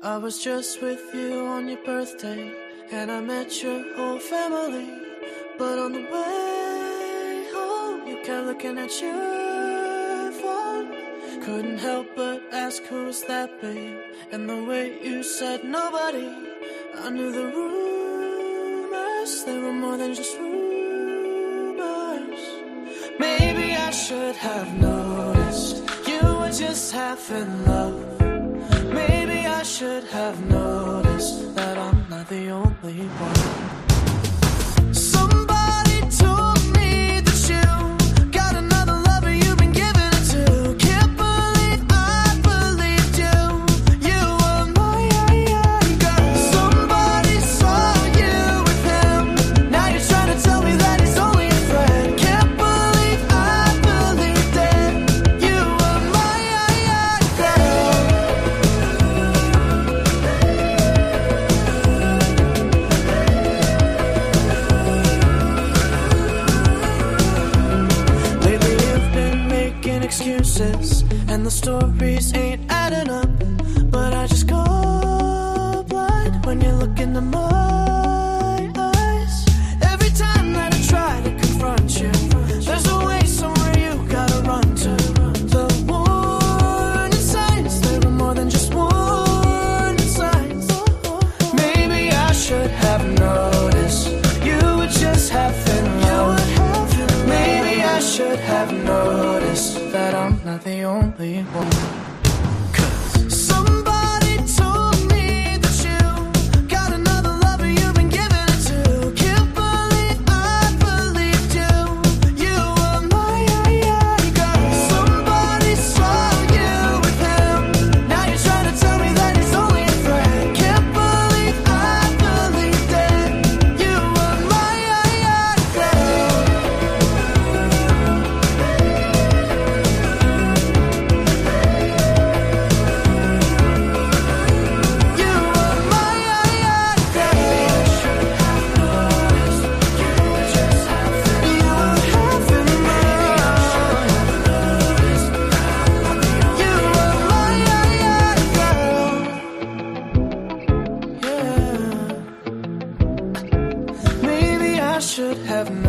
I was just with you on your birthday, and I met your whole family. But on the way home, you kept looking at your phone. Couldn't help but ask who's that, babe. And the way you said nobody, I knew the rumors. They were more than just rumors. Maybe I should have noticed you were just half in love. I should have noticed that I'm excuses And the stories ain't adding up. But I just go blind When you look in the my have noticed that I'm not the only one. should have known.